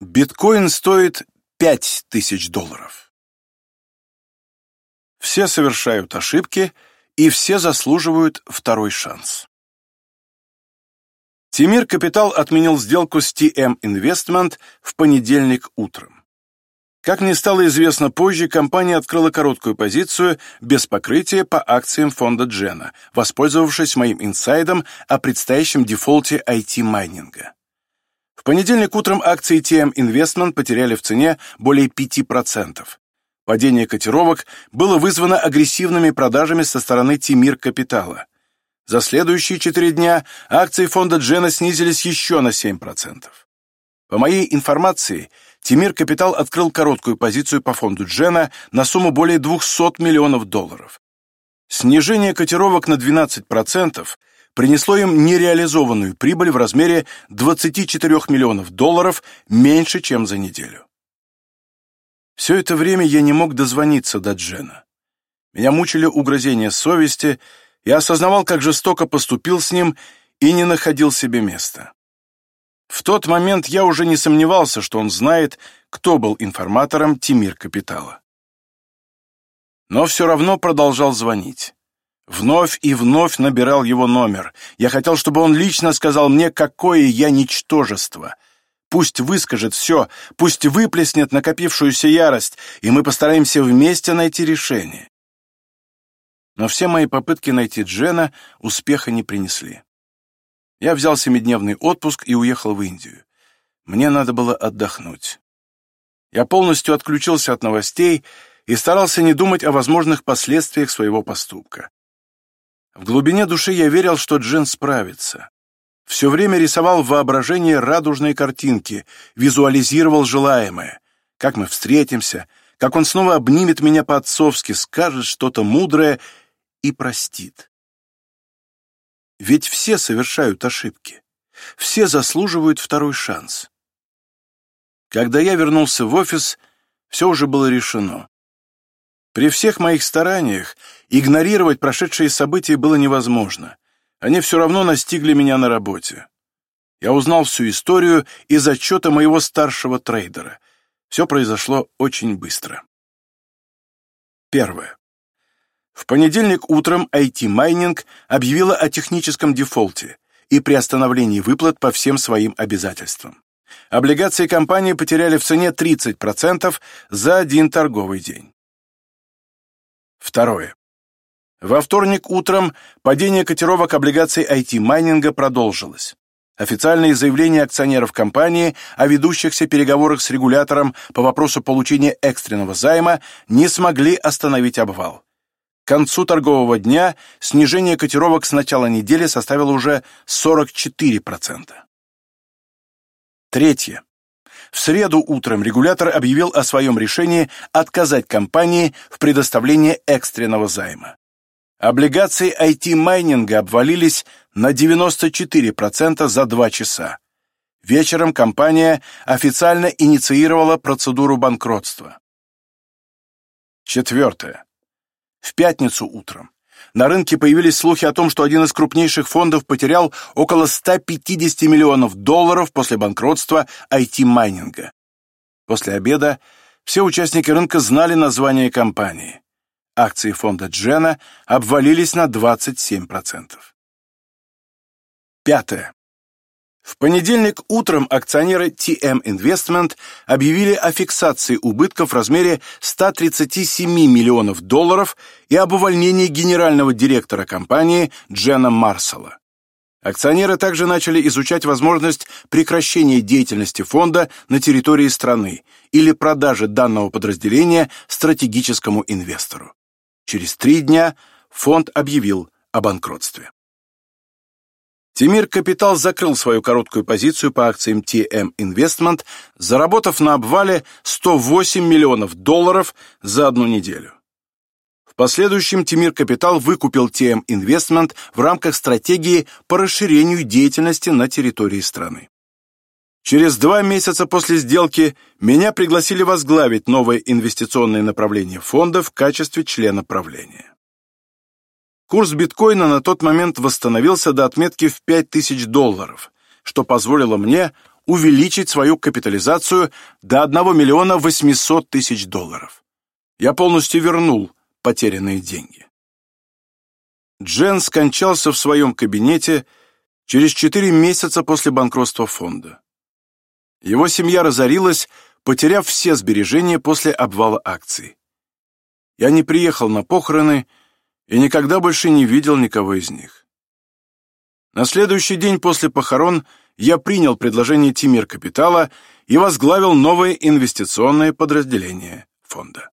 Биткоин стоит 5000 долларов. Все совершают ошибки, и все заслуживают второй шанс. Тимир Капитал отменил сделку с TM Investment в понедельник утром. Как мне стало известно позже, компания открыла короткую позицию без покрытия по акциям фонда Джена, воспользовавшись моим инсайдом о предстоящем дефолте IT-майнинга. В понедельник утром акции TM Investment потеряли в цене более 5%. Падение котировок было вызвано агрессивными продажами со стороны Тимир Капитала. За следующие четыре дня акции фонда Джена снизились еще на 7%. По моей информации, Тимир Капитал открыл короткую позицию по фонду Джена на сумму более 200 миллионов долларов. Снижение котировок на 12% принесло им нереализованную прибыль в размере 24 миллионов долларов меньше, чем за неделю. Все это время я не мог дозвониться до Джена. Меня мучили угрызения совести, я осознавал, как жестоко поступил с ним и не находил себе места. В тот момент я уже не сомневался, что он знает, кто был информатором Тимир Капитала. Но все равно продолжал звонить. Вновь и вновь набирал его номер. Я хотел, чтобы он лично сказал мне, какое я ничтожество. Пусть выскажет все, пусть выплеснет накопившуюся ярость, и мы постараемся вместе найти решение. Но все мои попытки найти Джена успеха не принесли. Я взял семидневный отпуск и уехал в Индию. Мне надо было отдохнуть. Я полностью отключился от новостей и старался не думать о возможных последствиях своего поступка. В глубине души я верил, что Джен справится. Все время рисовал в воображении радужные картинки, визуализировал желаемое. Как мы встретимся, как он снова обнимет меня по-отцовски, скажет что-то мудрое и простит. Ведь все совершают ошибки. Все заслуживают второй шанс. Когда я вернулся в офис, все уже было решено. При всех моих стараниях игнорировать прошедшие события было невозможно. Они все равно настигли меня на работе. Я узнал всю историю из отчета моего старшего трейдера. Все произошло очень быстро. Первое. В понедельник утром IT-майнинг объявила о техническом дефолте и приостановлении выплат по всем своим обязательствам. Облигации компании потеряли в цене 30% за один торговый день. Второе. Во вторник утром падение котировок облигаций IT-майнинга продолжилось. Официальные заявления акционеров компании о ведущихся переговорах с регулятором по вопросу получения экстренного займа не смогли остановить обвал. К концу торгового дня снижение котировок с начала недели составило уже 44%. Третье. В среду утром регулятор объявил о своем решении отказать компании в предоставлении экстренного займа. Облигации IT-майнинга обвалились на 94% за два часа. Вечером компания официально инициировала процедуру банкротства. Четвертое. В пятницу утром на рынке появились слухи о том, что один из крупнейших фондов потерял около 150 миллионов долларов после банкротства IT-майнинга. После обеда все участники рынка знали название компании. Акции фонда Джена обвалились на 27%. Пятое. В понедельник утром акционеры TM Investment объявили о фиксации убытков в размере 137 миллионов долларов и об увольнении генерального директора компании Джена Марсела. Акционеры также начали изучать возможность прекращения деятельности фонда на территории страны или продажи данного подразделения стратегическому инвестору. Через три дня фонд объявил о банкротстве. Тимир Капитал закрыл свою короткую позицию по акциям TM Investment, заработав на обвале 108 миллионов долларов за одну неделю. В последующем Тимир Капитал выкупил TM Investment в рамках стратегии по расширению деятельности на территории страны. Через два месяца после сделки меня пригласили возглавить новое инвестиционное направление фонда в качестве члена правления. Курс биткоина на тот момент восстановился до отметки в 5000 долларов, что позволило мне увеличить свою капитализацию до 1 миллиона 800 тысяч долларов. Я полностью вернул потерянные деньги. Джен скончался в своем кабинете через 4 месяца после банкротства фонда. Его семья разорилась, потеряв все сбережения после обвала акций. Я не приехал на похороны и никогда больше не видел никого из них. На следующий день после похорон я принял предложение Тимир Капитала и возглавил новое инвестиционное подразделение фонда.